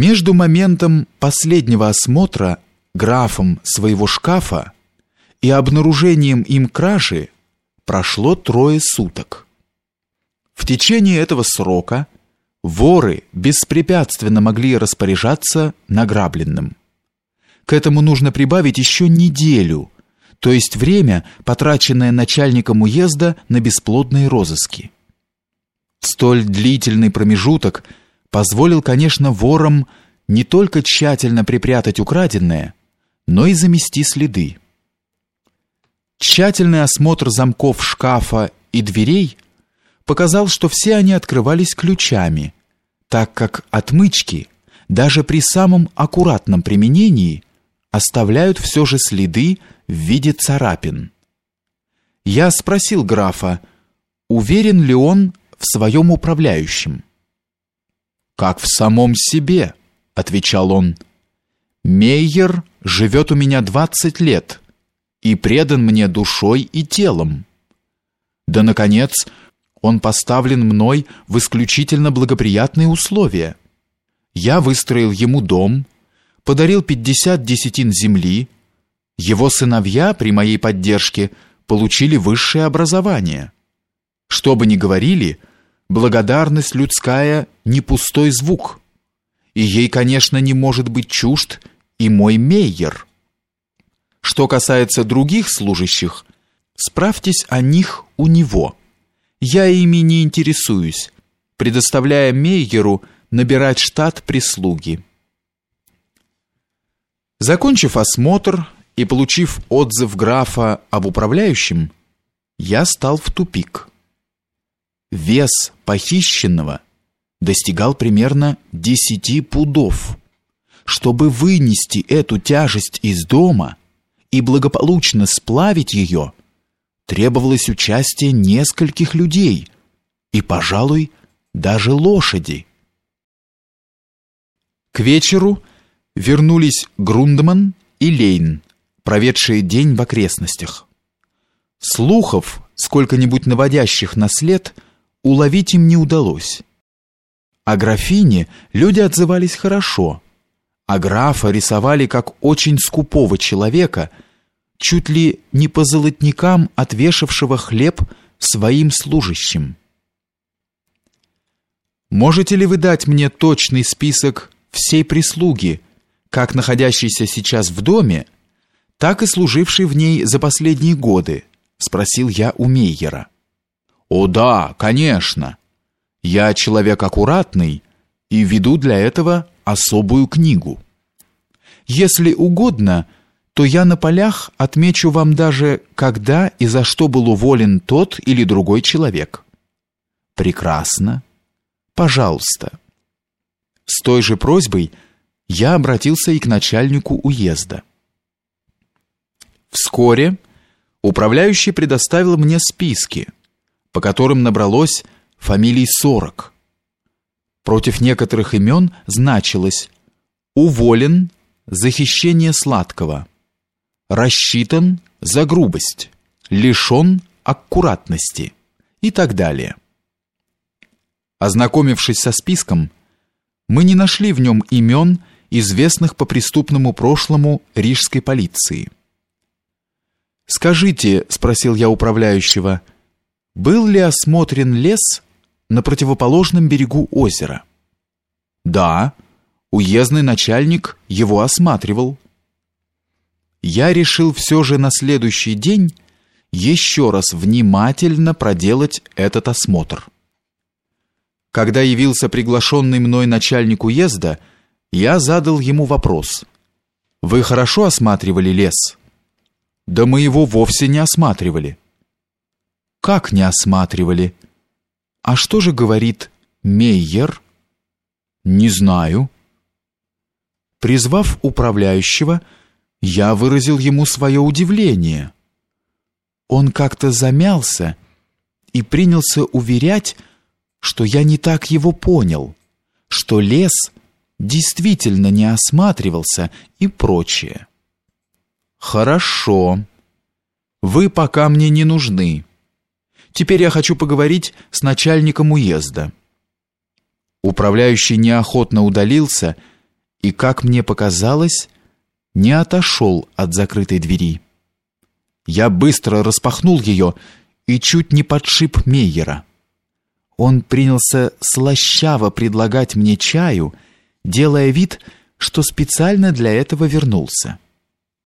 Между моментом последнего осмотра графом своего шкафа и обнаружением им кражи прошло трое суток. В течение этого срока воры беспрепятственно могли распоряжаться награбленным. К этому нужно прибавить еще неделю, то есть время, потраченное начальником уезда на бесплодные розыски. Столь длительный промежуток позволил, конечно, ворам не только тщательно припрятать украденное, но и замести следы. Тщательный осмотр замков шкафа и дверей показал, что все они открывались ключами, так как отмычки даже при самом аккуратном применении оставляют все же следы в виде царапин. Я спросил графа, уверен ли он в своем управляющем. «Как в самом себе», — отвечал он. «Мейер живет у меня двадцать лет и предан мне душой и телом. Да, наконец, он поставлен мной в исключительно благоприятные условия. Я выстроил ему дом, подарил пятьдесят десятин земли, его сыновья при моей поддержке получили высшее образование. Что бы ни говорили, благодарность людская не пустой звук, и ей, конечно, не может быть чужд и мой мейер. Что касается других служащих, справьтесь о них у него. Я ими не интересуюсь, предоставляя мейеру набирать штат прислуги. Закончив осмотр и получив отзыв графа об управляющем, я стал в тупик. Вес похищенного достигал примерно 10 пудов. Чтобы вынести эту тяжесть из дома и благополучно сплавить ее, требовалось участие нескольких людей и, пожалуй, даже лошади. К вечеру вернулись Грундман и Лейн, проведшие день в окрестностях. Слухов, сколько-нибудь наводящих на след, уловить им не удалось. О графине люди отзывались хорошо, а графа рисовали как очень скупого человека, чуть ли не по золотникам отвешавшего хлеб своим служащим. Можете ли вы дать мне точный список всей прислуги, как находящейся сейчас в доме, так и служившей в ней за последние годы, спросил я у Мейера. О да, конечно. Я человек аккуратный и веду для этого особую книгу. Если угодно, то я на полях отмечу вам даже, когда и за что был уволен тот или другой человек. Прекрасно. Пожалуйста. С той же просьбой я обратился и к начальнику уезда. Вскоре управляющий предоставил мне списки, по которым набралось фамилий 40. Против некоторых имен значилось «уволен за хищение сладкого», «рассчитан за грубость», «лишен аккуратности» и так далее. Ознакомившись со списком, мы не нашли в нем имен, известных по преступному прошлому рижской полиции. «Скажите», — спросил я управляющего, — «был ли осмотрен лес на противоположном берегу озера?» «Да, уездный начальник его осматривал». Я решил все же на следующий день еще раз внимательно проделать этот осмотр. Когда явился приглашенный мной начальник уезда, я задал ему вопрос. «Вы хорошо осматривали лес?» «Да мы его вовсе не осматривали». «Как не осматривали?» «А что же говорит Мейер?» «Не знаю». Призвав управляющего, я выразил ему свое удивление. Он как-то замялся и принялся уверять, что я не так его понял, что лес действительно не осматривался и прочее. Хорошо. Вы пока мне не нужны. Теперь я хочу поговорить с начальником уезда. Управляющий неохотно удалился и, как мне показалось, не отошел от закрытой двери. Я быстро распахнул ее и чуть не подшип Мейера. Он принялся слащаво предлагать мне чаю, делая вид, что специально для этого вернулся.